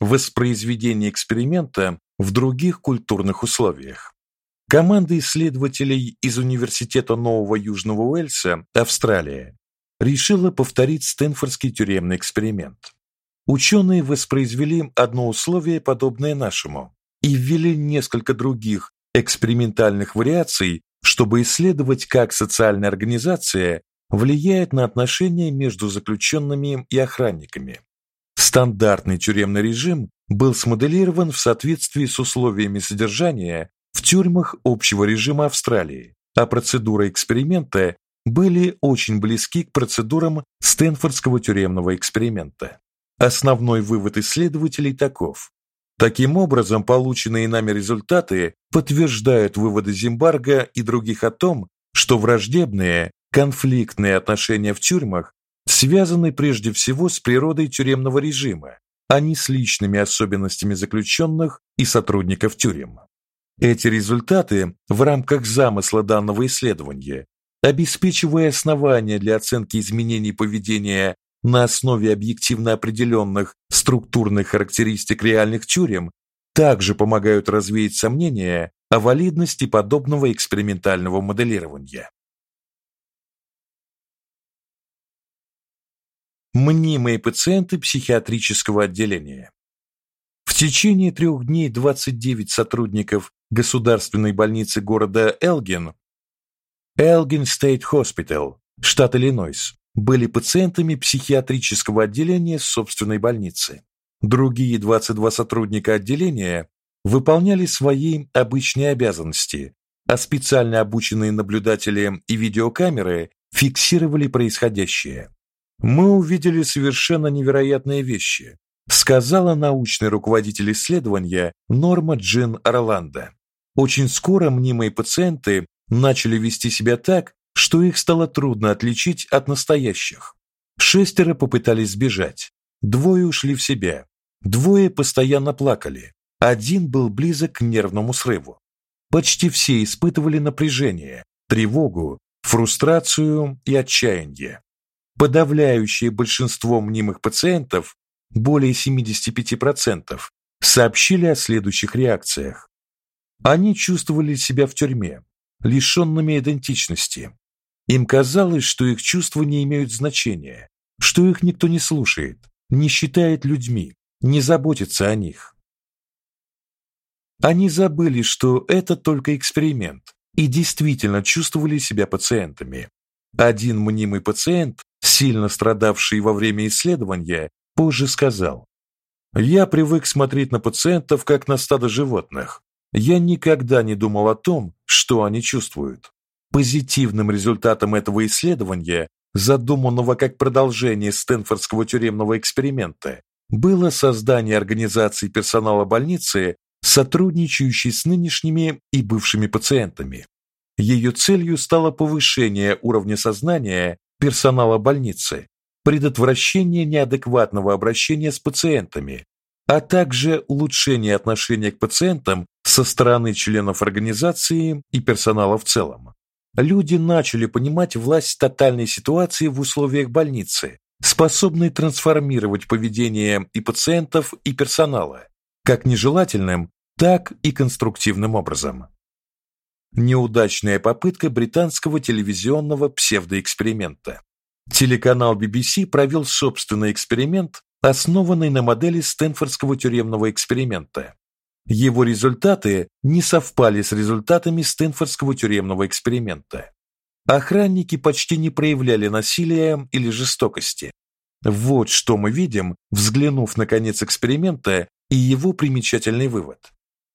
воспроизведение эксперимента в других культурных условиях. Команда исследователей из Университета Нового Южного Уэльса, Австралия, решила повторить Стэнфордский тюремный эксперимент. Ученые воспроизвели одно условие, подобное нашему, и ввели несколько других экспериментальных вариаций, чтобы исследовать, как социальная организация влияет на отношения между заключенными и охранниками. Стандартный тюремный режим был смоделирован в соответствии с условиями содержания в тюрьмах общего режима Австралии, а процедуры эксперимента были очень близки к процедурам Стэнфордского тюремного эксперимента. Основной вывод исследователей таков: таким образом, полученные нами результаты подтверждают выводы Зимбарга и других о том, что враждебные, конфликтные отношения в тюрьмах связаны прежде всего с природой тюремного режима, а не с личными особенностями заключенных и сотрудников тюрем. Эти результаты в рамках замысла данного исследования, обеспечивая основания для оценки изменений поведения на основе объективно определенных структурных характеристик реальных тюрем, также помогают развеять сомнения о валидности подобного экспериментального моделирования. Мнимые пациенты психиатрического отделения. В течение трех дней 29 сотрудников государственной больницы города Элгин, Элгин State Hospital, штат Иллинойс, были пациентами психиатрического отделения собственной больницы. Другие 22 сотрудника отделения выполняли свои обычные обязанности, а специально обученные наблюдатели и видеокамеры фиксировали происходящее. Мы увидели совершенно невероятные вещи, сказала научный руководитель исследования Норма Джин Орландо. Очень скоро мнимые пациенты начали вести себя так, что их стало трудно отличить от настоящих. Шестеро попытались сбежать, двое ушли в себя, двое постоянно плакали, один был близок к нервному срыву. Почти все испытывали напряжение, тревогу, фрустрацию и отчаяние. Подавляющее большинство мнимых пациентов, более 75%, сообщили о следующих реакциях. Они чувствовали себя в тюрьме, лишенными идентичности. Им казалось, что их чувства не имеют значения, что их никто не слушает, не считает людьми, не заботится о них. Они забыли, что это только эксперимент, и действительно чувствовали себя пациентами. Один мнимый пациент сильно страдавший во время исследования, позже сказал: "Я привык смотреть на пациентов как на стадо животных. Я никогда не думал о том, что они чувствуют". Позитивным результатом этого исследования, задуманного как продолжение Стэнфордского тюремного эксперимента, было создание организации персонала больницы, сотрудничающей с нынешними и бывшими пациентами. Ее целью стало повышение уровня сознания персонала больницы, предотвращение неадекватного обращения с пациентами, а также улучшение отношения к пациентам со стороны членов организации и персонала в целом. Люди начали понимать власть тотальной ситуации в условиях больницы, способной трансформировать поведение и пациентов, и персонала, как нежелательным, так и конструктивным образом. Неудачная попытка британского телевизионного псевдоэксперимента. Телеканал BBC провел собственный эксперимент, основанный на модели Стэнфордского тюремного эксперимента. Его результаты не совпали с результатами Стэнфордского тюремного эксперимента. Охранники почти не проявляли насилия или жестокости. Вот что мы видим, взглянув на конец эксперимента и его примечательный вывод.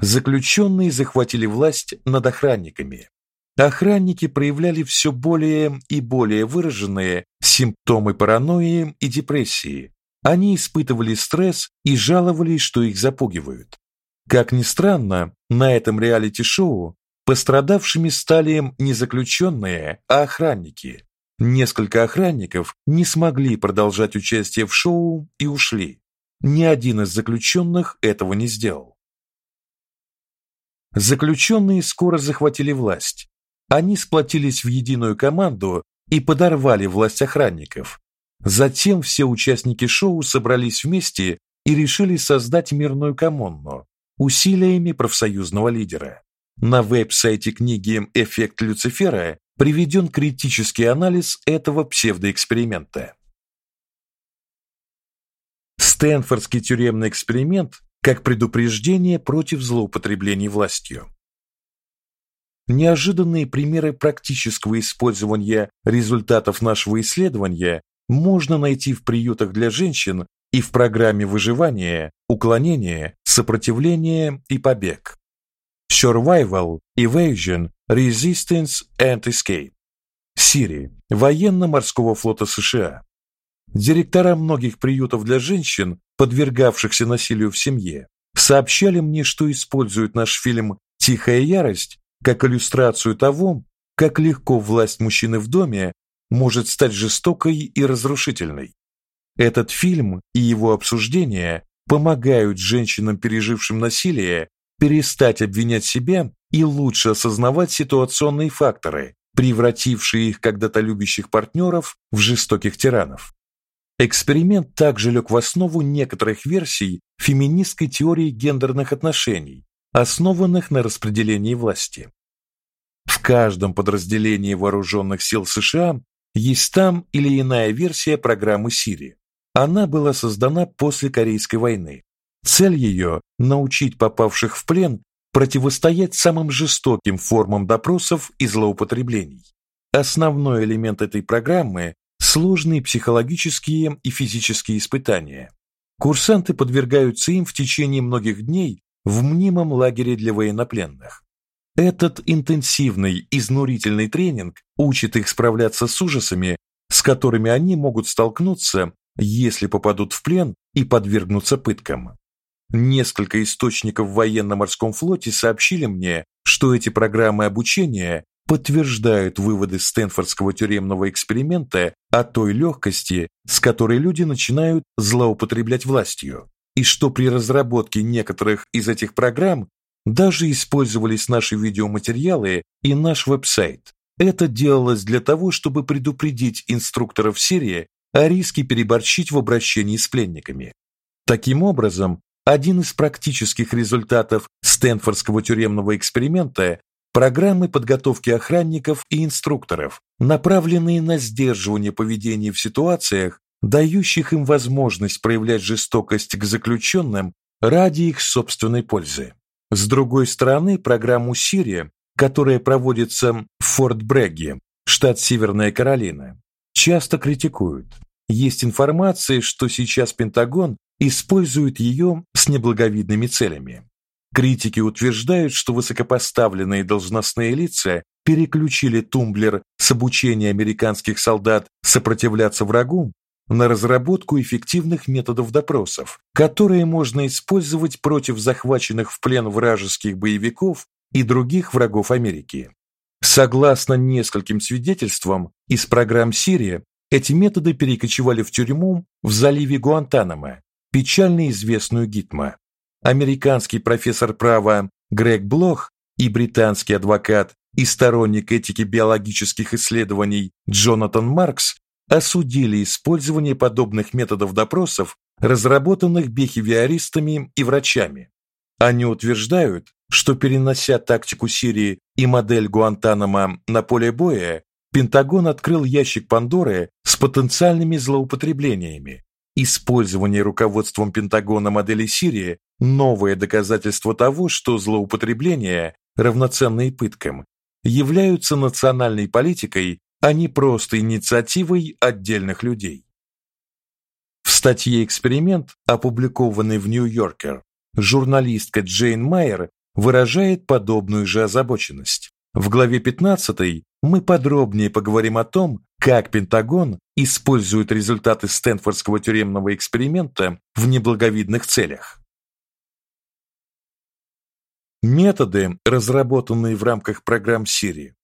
Заключенные захватили власть над охранниками. Охранники проявляли все более и более выраженные симптомы паранойи и депрессии. Они испытывали стресс и жаловались, что их запугивают. Как ни странно, на этом реалити-шоу пострадавшими стали не заключенные, а охранники. Несколько охранников не смогли продолжать участие в шоу и ушли. Ни один из заключенных этого не сделал. Заключенные скоро захватили власть. Они сплотились в единую команду и подорвали власть охранников. Затем все участники шоу собрались вместе и решили создать мирную коммуну усилиями профсоюзного лидера. На веб-сайте книги Эффект Люцифера приведен критический анализ этого псевдоэксперимента. Стэнфордский тюремный эксперимент как предупреждение против злоупотреблений властью. Неожиданные примеры практического использования результатов нашего исследования можно найти в приютах для женщин и в программе выживания, уклонения, сопротивления и побег. Survival, Evasion, Resistance and Escape. Сири, военно-морского флота США. Директора многих приютов для женщин, подвергавшихся насилию в семье, сообщали мне, что используют наш фильм Тихая ярость как иллюстрацию того, как легко власть мужчины в доме может стать жестокой и разрушительной. Этот фильм и его обсуждение помогают женщинам, пережившим насилие, перестать обвинять себя и лучше осознавать ситуационные факторы, превратившие их когда-то любящих партнеров в жестоких тиранов. Эксперимент также лег в основу некоторых версий феминистской теории гендерных отношений, основанных на распределении власти. В каждом подразделении вооруженных сил США есть там или иная версия программы Сири. Она была создана после Корейской войны. Цель ее – научить попавших в плен противостоять самым жестоким формам допросов и злоупотреблений. Основной элемент этой программы – сложные психологические и физические испытания. Курсанты подвергаются им в течение многих дней в мнимом лагере для военнопленных. Этот интенсивный, изнурительный тренинг учит их справляться с ужасами, с которыми они могут столкнуться, если попадут в плен и подвергнутся пыткам. Несколько источников в военно-морском флоте сообщили мне, что эти программы обучения подтверждают выводы Стэнфордского тюремного эксперимента о той легкости, с которой люди начинают злоупотреблять властью, и что при разработке некоторых из этих программ даже использовались наши видеоматериалы и наш веб-сайт. Это делалось для того, чтобы предупредить инструкторов серии о риске переборщить в обращении с пленниками. Таким образом, один из практических результатов Стэнфордского тюремного эксперимента программы подготовки охранников и инструкторов, направленные на сдерживание поведения в ситуациях, дающих им возможность проявлять жестокость к заключенным ради их собственной пользы. С другой стороны, программу Сирия, которая проводится в Форт Брэгге, штат Северная Каролина, часто критикуют. Есть информация, что сейчас Пентагон использует ее с неблаговидными целями. Критики утверждают, что высокопоставленные должностные лица переключили тумблер с обучения американских солдат сопротивляться врагу на разработку эффективных методов допросов, которые можно использовать против захваченных в плен вражеских боевиков и других врагов Америки. Согласно нескольким свидетельствам из программ Сирия, эти методы перекочевали в тюрьму в заливе Гуантанамо, печально известную Гитма. Американский профессор права Грег Блох и британский адвокат и сторонник этики биологических исследований Джонатан Маркс осудили использование подобных методов допросов, разработанных бихевиористами и врачами. Они утверждают, что перенося тактику Сирии и модель Гуантанамо на поле боя, Пентагон открыл ящик Пандоры с потенциальными злоупотреблениями. Использование руководством Пентагона модели Сирии новое доказательство того, что злоупотребления, равноценные пыткам, являются национальной политикой а не просто инициативой отдельных людей. В статье «Эксперимент», опубликованной в Нью-Йоркер, журналистка Джейн Майер выражает подобную же озабоченность. В главе 15 мы подробнее поговорим о том, как Пентагон использует результаты Стэнфордского тюремного эксперимента в неблаговидных целях. Методы, разработанные в рамках программ Сирии,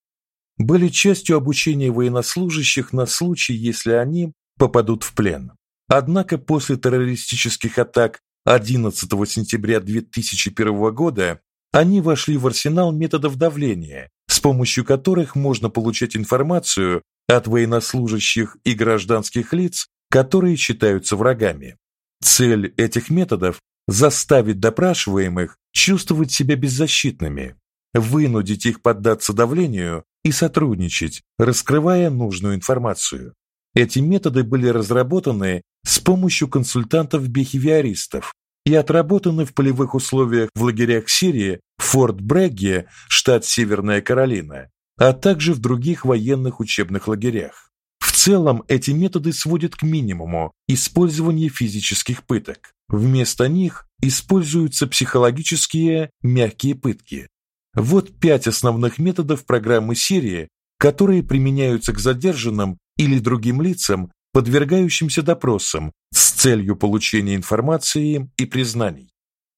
были частью обучения военнослужащих на случай, если они попадут в плен. Однако после террористических атак 11 сентября 2001 года они вошли в арсенал методов давления, с помощью которых можно получать информацию от военнослужащих и гражданских лиц, которые считаются врагами. Цель этих методов заставить допрашиваемых чувствовать себя беззащитными, вынудить их поддаться давлению и сотрудничать, раскрывая нужную информацию. Эти методы были разработаны с помощью консультантов-бихевиористов и отработаны в полевых условиях в лагерях Сирии, Форт Брэгге, штат Северная Каролина, а также в других военных учебных лагерях. В целом эти методы сводят к минимуму использование физических пыток. Вместо них используются психологические мягкие пытки. Вот пять основных методов программы серии, которые применяются к задержанным или другим лицам, подвергающимся допросам с целью получения информации и признаний.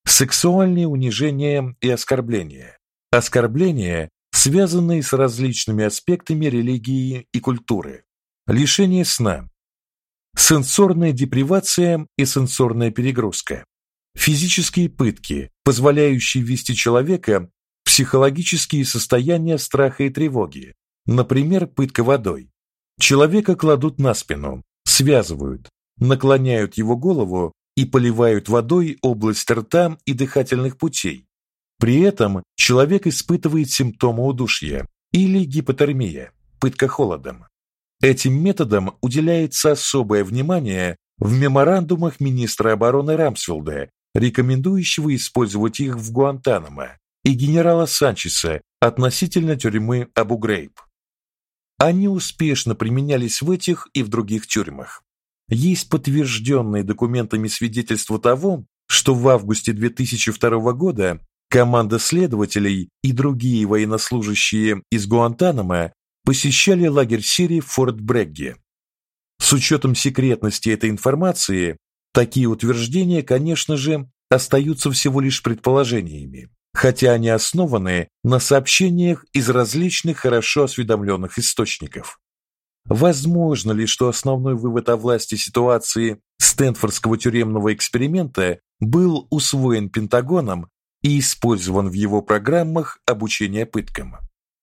Сексуальные унижения и оскорбления. Оскорбления, связанные с различными аспектами религии и культуры. Лишение сна. Сенсорная депривация и сенсорная перегрузка. Физические пытки, позволяющие ввести человека в психологические состояния страха и тревоги. Например, пытка водой. Человека кладут на спину, связывают, наклоняют его голову и поливают водой область рта и дыхательных путей. При этом человек испытывает симптомы удушья или гипотермия, пытка холодом. Этим методам уделяется особое внимание в меморандумах министра обороны Рамсфилда, рекомендующего использовать их в Гуантанамо, и генерала Санчеса относительно тюрьмы Абу-Грейб. Они успешно применялись в этих и в других тюрьмах. Есть подтвержденные документами свидетельства того, что в августе 2002 года команда следователей и другие военнослужащие из Гуантанамо посещали лагерь Сирии Форт Брэгге. С учетом секретности этой информации, такие утверждения, конечно же, остаются всего лишь предположениями, хотя они основаны на сообщениях из различных хорошо осведомленных источников. Возможно ли, что основной вывод о власти ситуации Стэнфордского тюремного эксперимента был усвоен Пентагоном и использован в его программах обучения пыткам?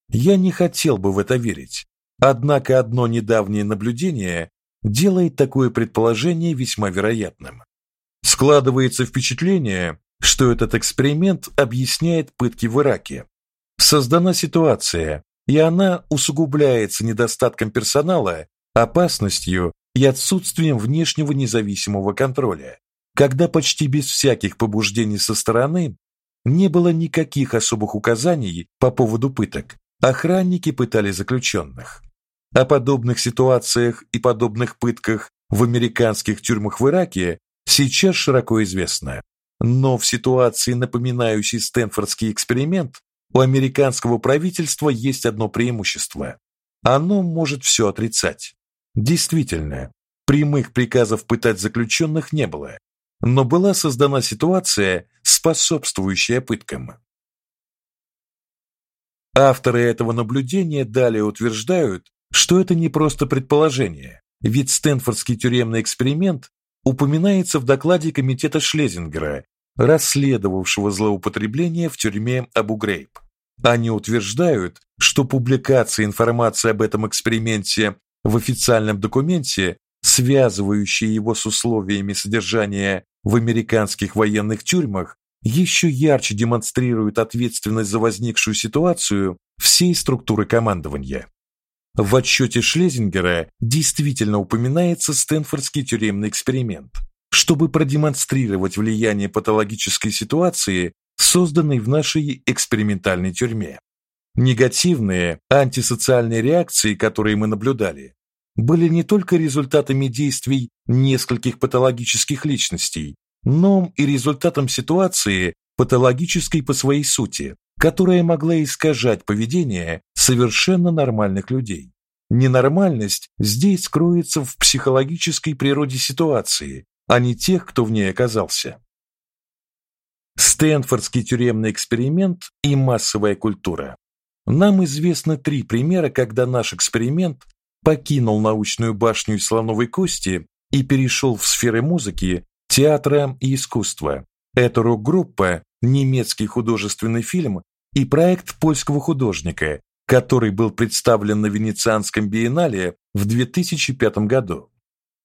Я не хотел бы в это верить. Однако одно недавнее наблюдение делает такое предположение весьма вероятным. Складывается впечатление, что этот эксперимент объясняет пытки в Ираке. Создана ситуация, и она усугубляется недостатком персонала, опасностью и отсутствием внешнего независимого контроля, когда почти без всяких побуждений со стороны не было никаких особых указаний по поводу пыток. Охранники пытали заключенных. О подобных ситуациях и подобных пытках в американских тюрьмах в Ираке сейчас широко известно. Но в ситуации, напоминающей Стэнфордский эксперимент, у американского правительства есть одно преимущество. Оно может все отрицать. Действительно, прямых приказов пытать заключенных не было, но была создана ситуация, способствующая пыткам. Авторы этого наблюдения далее утверждают, что это не просто предположение, ведь Стэнфордский тюремный эксперимент упоминается в докладе комитета Шлезингера расследовавшего злоупотребление в тюрьме Абу-Грейб. Они утверждают, что публикация информации об этом эксперименте в официальном документе, связывающей его с условиями содержания в американских военных тюрьмах, еще ярче демонстрирует ответственность за возникшую ситуацию всей структуры командования. В отчете Шлезингера действительно упоминается Стэнфордский тюремный эксперимент – чтобы продемонстрировать влияние патологической ситуации, созданной в нашей экспериментальной тюрьме. Негативные антисоциальные реакции, которые мы наблюдали, были не только результатами действий нескольких патологических личностей, но и результатом ситуации патологической по своей сути, которая могла искажать поведение совершенно нормальных людей. Ненормальность здесь кроется в психологической природе ситуации, а не тех, кто в ней оказался. Стэнфордский тюремный эксперимент и массовая культура. Нам известны три примера, когда наш эксперимент покинул научную башню из слоновой кости и перешел в сферы музыки, театра и искусства. Это рок-группа, немецкий художественный фильм и проект польского художника, который был представлен на Венецианском биеннале в 2005 году.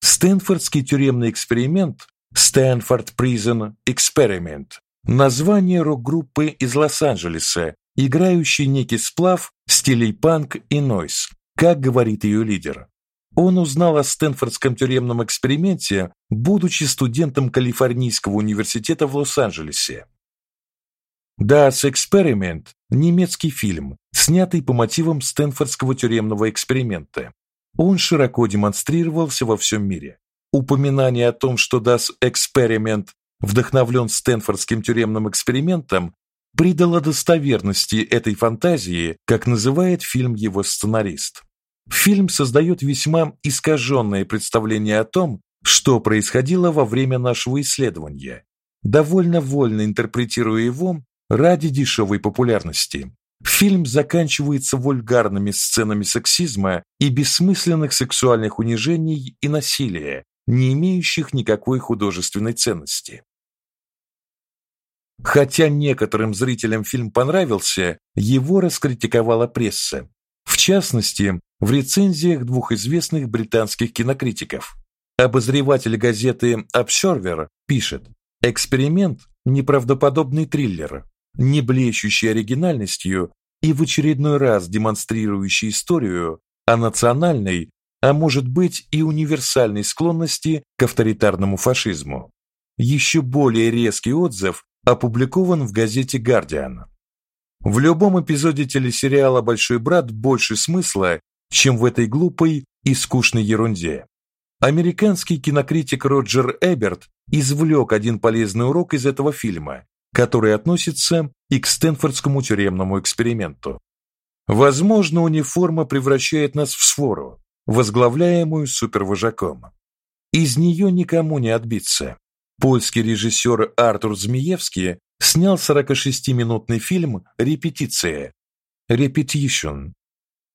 Стэнфордский тюремный эксперимент Stanford Prison Experiment. Название рок-группы из Лос-Анджелеса, играющей некий сплав стилей панк и нойз, как говорит ее лидер. Он узнал о Стэнфордском тюремном эксперименте, будучи студентом Калифорнийского университета в Лос-Анджелесе. Das Experiment немецкий фильм, снятый по мотивам Стэнфордского тюремного эксперимента. Он широко демонстрировался во всем мире. Упоминание о том, что Das Experiment вдохновлен Стэнфордским тюремным экспериментом, придало достоверности этой фантазии, как называет фильм его сценарист. Фильм создает весьма искаженное представление о том, что происходило во время нашего исследования, довольно вольно интерпретируя его ради дешевой популярности. Фильм заканчивается вульгарными сценами сексизма и бессмысленных сексуальных унижений и насилия, не имеющих никакой художественной ценности. Хотя некоторым зрителям фильм понравился, его раскритиковала пресса. В частности, в рецензиях двух известных британских кинокритиков. Обозреватель газеты Observer пишет: "Эксперимент неправдоподобный триллер, не блещущий оригинальностью и в очередной раз демонстрирующий историю о национальной, а может быть и универсальной склонности к авторитарному фашизму. Еще более резкий отзыв опубликован в газете Guardian. В любом эпизоде телесериала Большой брат больше смысла, чем в этой глупой и скучной ерунде. Американский кинокритик Роджер Эберт извлек один полезный урок из этого фильма, который относится и к Стэнфордскому тюремному эксперименту. Возможно, униформа превращает нас в свору, возглавляемую супервожаком. Из нее никому не отбиться. Польский режиссер Артур Змеевский снял 46-минутный фильм Репетиция. Repetition,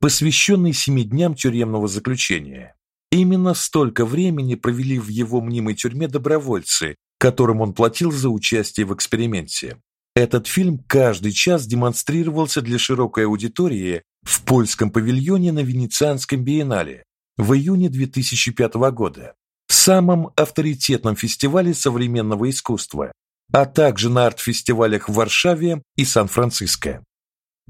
посвященный семи дням тюремного заключения. Именно столько времени провели в его мнимой тюрьме добровольцы, которым он платил за участие в эксперименте. Этот фильм каждый час демонстрировался для широкой аудитории в польском павильоне на Венецианском биеннале в июне 2005 года, самом авторитетном фестивале современного искусства, а также на арт-фестивалях в Варшаве и Сан-Франциско.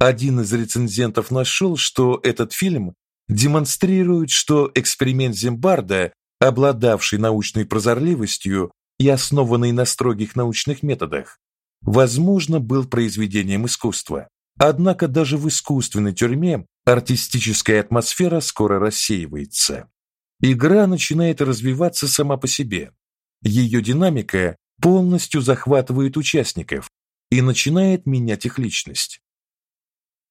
Один из рецензентов нашел, что этот фильм демонстрирует, что эксперимент Зимбарда, обладавший научной прозорливостью, и основанный на строгих научных методах, возможно, был произведением искусства. Однако даже в искусственной тюрьме артистическая атмосфера скоро рассеивается. Игра начинает развиваться сама по себе. Ее динамика полностью захватывает участников и начинает менять их личность.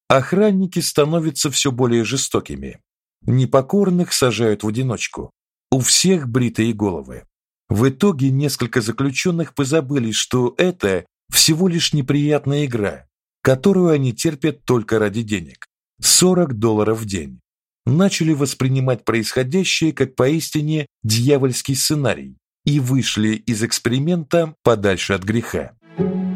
Охранники становятся все более жестокими. Непокорных сажают в одиночку. У всех бритые головы. В итоге несколько заключенных позабыли, что это всего лишь неприятная игра, которую они терпят только ради денег. 40 долларов в день. Начали воспринимать происходящее как поистине дьявольский сценарий и вышли из эксперимента подальше от греха. Thank